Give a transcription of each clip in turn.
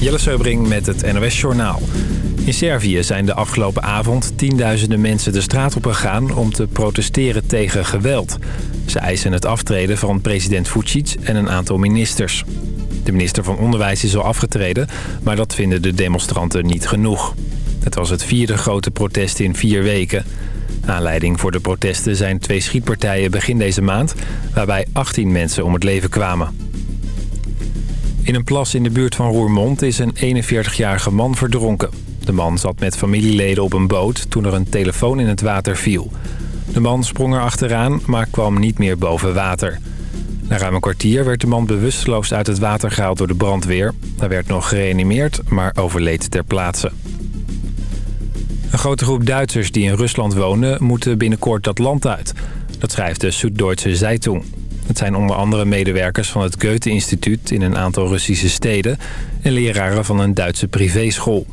Jelle Seubring met het NOS Journaal. In Servië zijn de afgelopen avond tienduizenden mensen de straat op gegaan... om te protesteren tegen geweld. Ze eisen het aftreden van president Vucic en een aantal ministers. De minister van Onderwijs is al afgetreden, maar dat vinden de demonstranten niet genoeg. Het was het vierde grote protest in vier weken. Aanleiding voor de protesten zijn twee schietpartijen begin deze maand... waarbij 18 mensen om het leven kwamen. In een plas in de buurt van Roermond is een 41-jarige man verdronken. De man zat met familieleden op een boot toen er een telefoon in het water viel. De man sprong er achteraan, maar kwam niet meer boven water. Na ruim een kwartier werd de man bewusteloos uit het water gehaald door de brandweer. Hij werd nog gereanimeerd, maar overleed ter plaatse. Een grote groep Duitsers die in Rusland wonen... moeten binnenkort dat land uit. Dat schrijft de Süddeutsche Zeitung. Het zijn onder andere medewerkers van het Goethe-instituut in een aantal Russische steden... en leraren van een Duitse privéschool.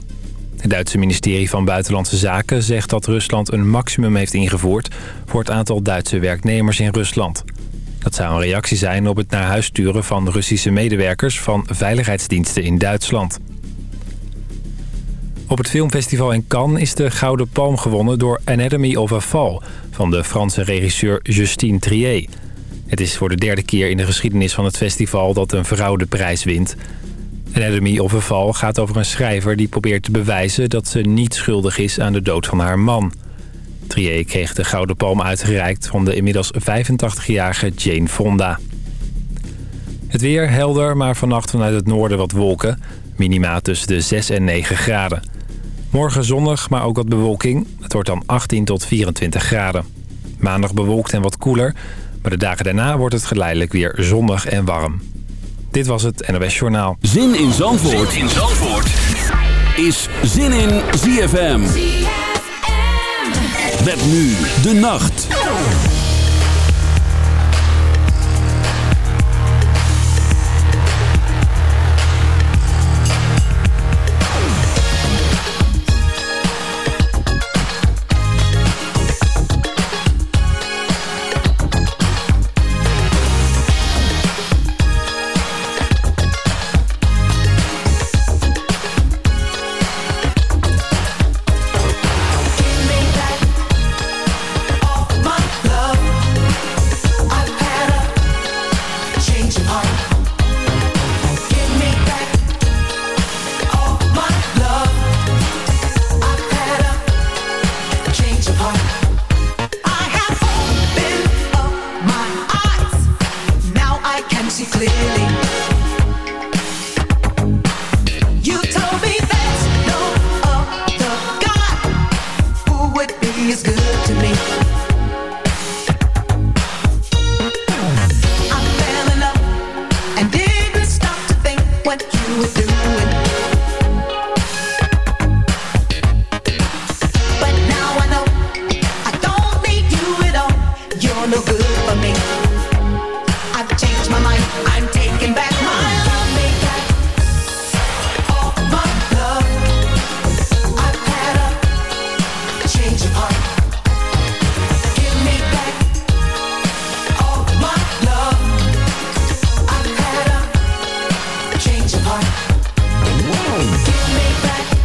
Het Duitse ministerie van Buitenlandse Zaken zegt dat Rusland een maximum heeft ingevoerd... voor het aantal Duitse werknemers in Rusland. Dat zou een reactie zijn op het naar huis sturen van Russische medewerkers... van veiligheidsdiensten in Duitsland. Op het filmfestival in Cannes is de Gouden Palm gewonnen door Anatomy of a Fall... van de Franse regisseur Justine Trier... Het is voor de derde keer in de geschiedenis van het festival dat een vrouw de prijs wint. Anatomy of a Fall gaat over een schrijver die probeert te bewijzen dat ze niet schuldig is aan de dood van haar man. Trier kreeg de Gouden Palm uitgereikt van de inmiddels 85-jarige Jane Fonda. Het weer helder, maar vannacht vanuit het noorden wat wolken. Minima tussen de 6 en 9 graden. Morgen zonnig, maar ook wat bewolking. Het wordt dan 18 tot 24 graden. Maandag bewolkt en wat koeler. Maar de dagen daarna wordt het geleidelijk weer zonnig en warm. Dit was het NOS Journaal. Zin in Zandvoort, zin in Zandvoort. is Zin in ZFM. ZFM. Met nu de nacht. Wow.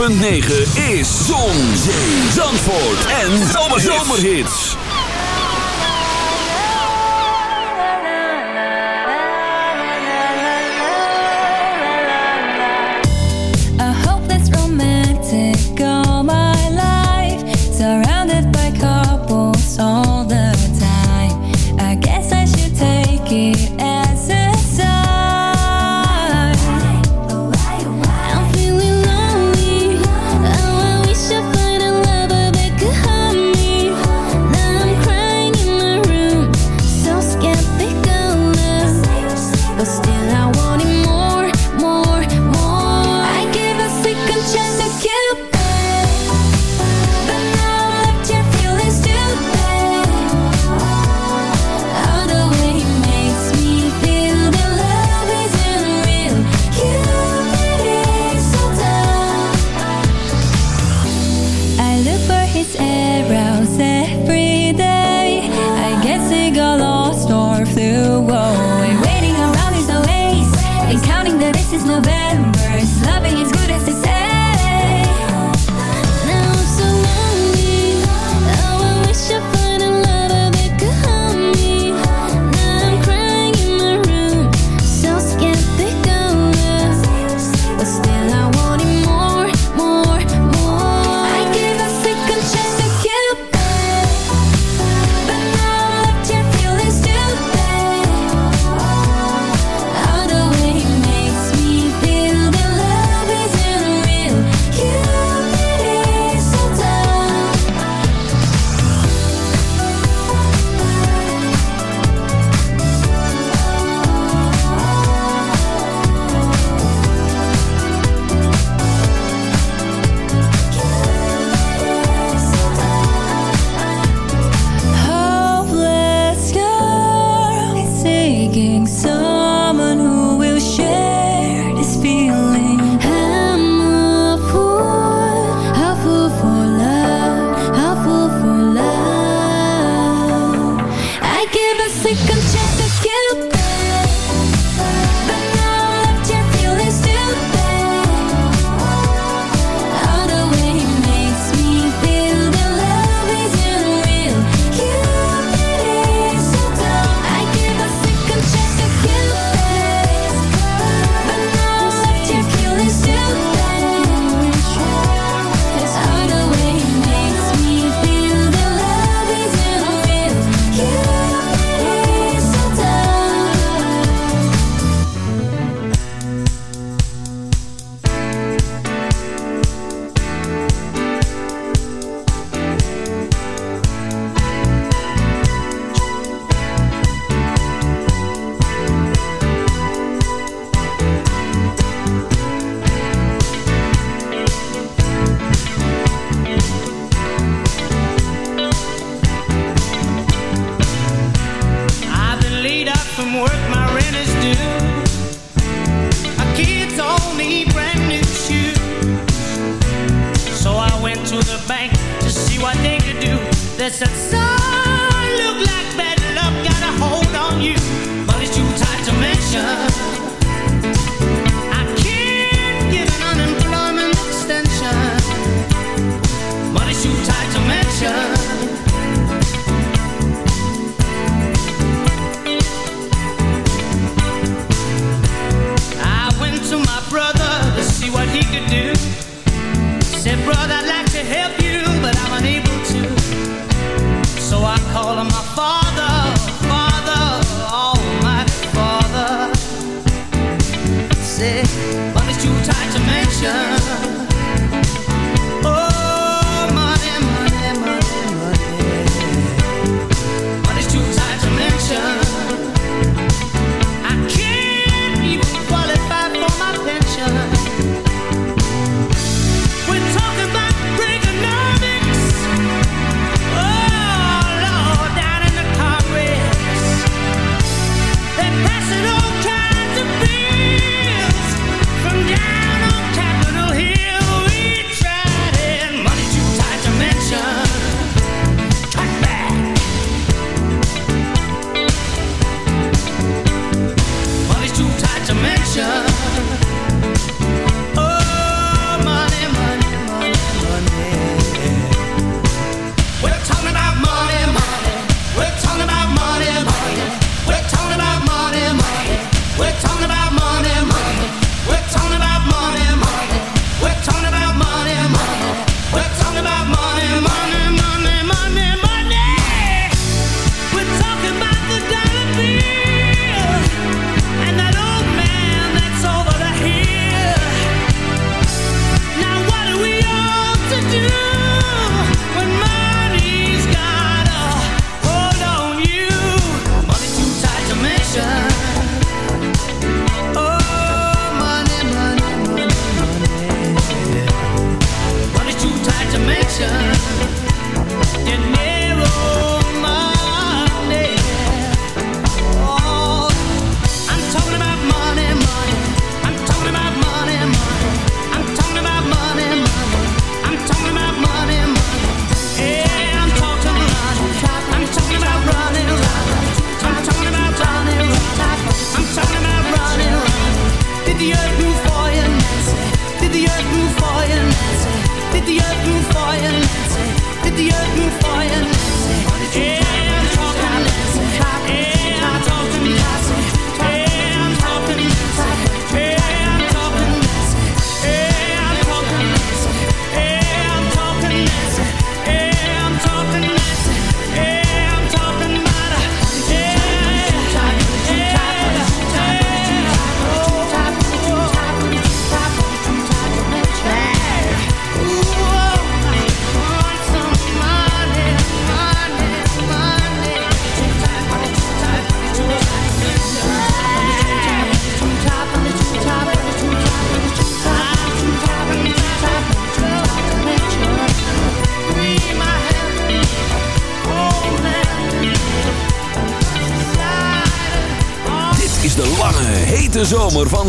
106.9 is Zon, Zee, Zandvoort en Zomerhits. I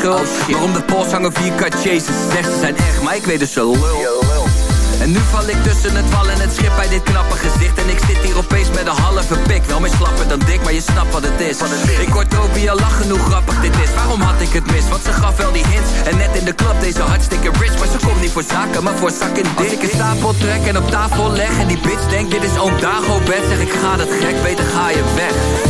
Schuld. Waarom de pols hangen 4k chases Zegt ze zijn echt, maar ik weet dus ze lul. En nu val ik tussen het wal en het schip bij dit knappe gezicht. En ik zit hier opeens met een halve pik. Wel meer slapper dan dik, maar je snapt wat het is. Ik hoor Toby al lachen hoe grappig dit is. Waarom had ik het mis? Want ze gaf wel die hints. En net in de klap deze hartstikke rich. Maar ze komt niet voor zaken, maar voor zak en dik. Als ik een stapel trek en op tafel leg En die bitch denkt dit is oom Dago bed Zeg ik ga dat gek, beter ga je weg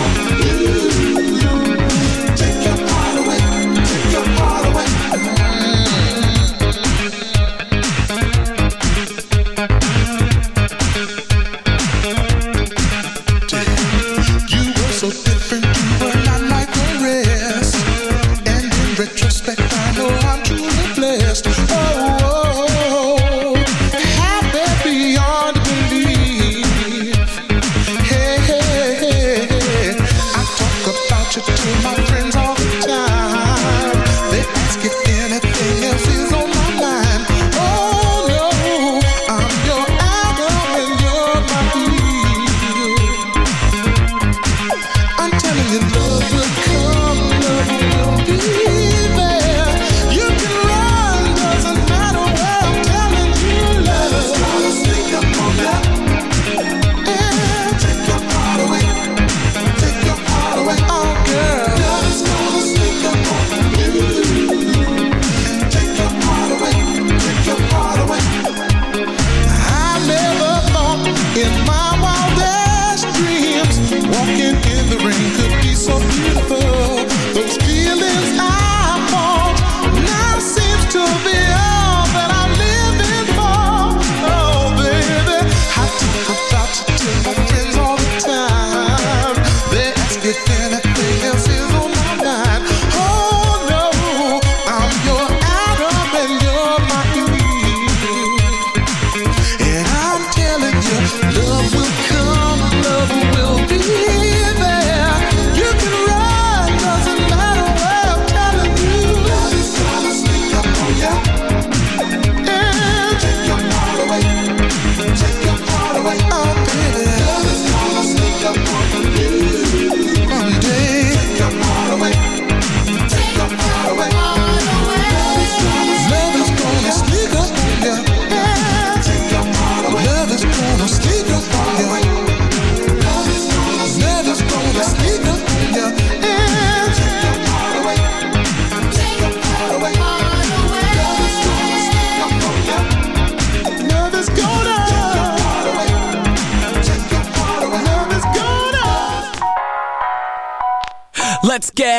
Listen.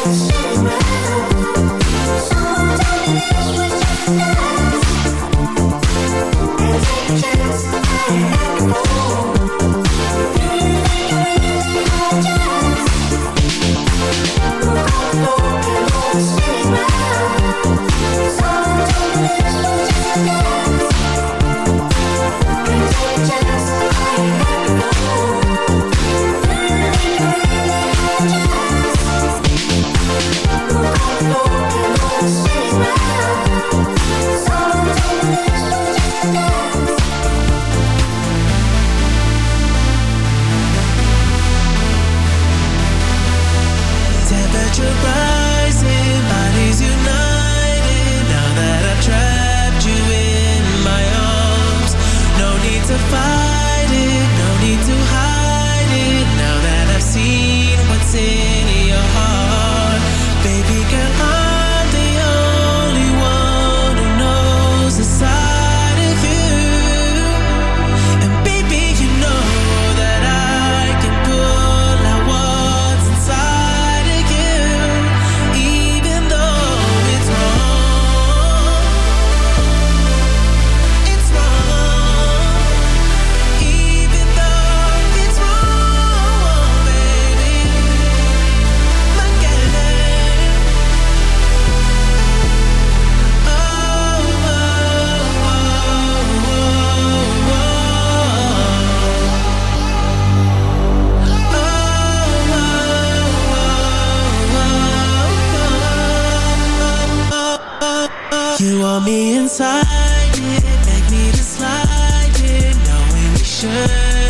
It's emotion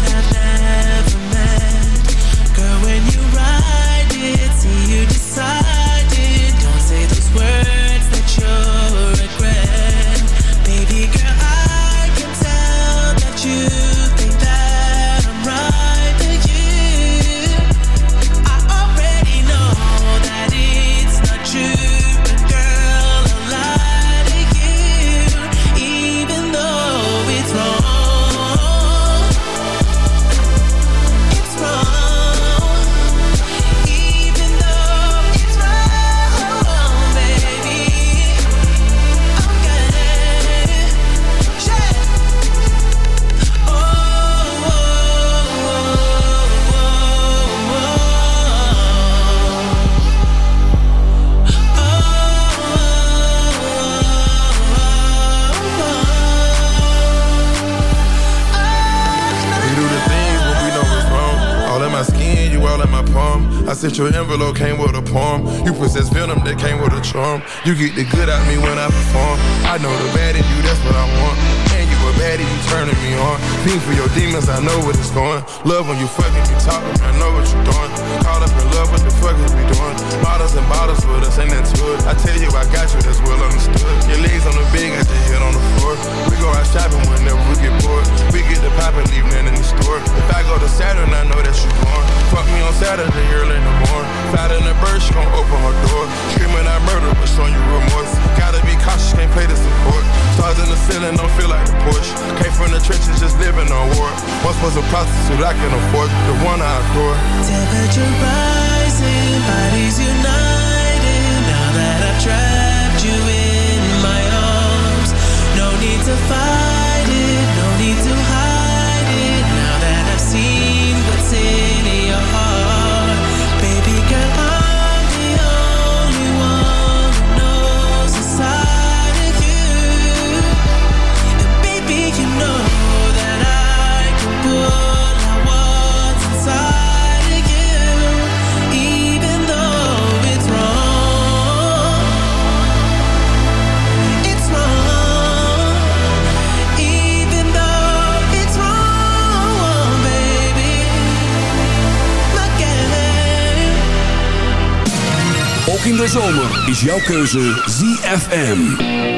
You get the good out of me is jouw keuze ZFM.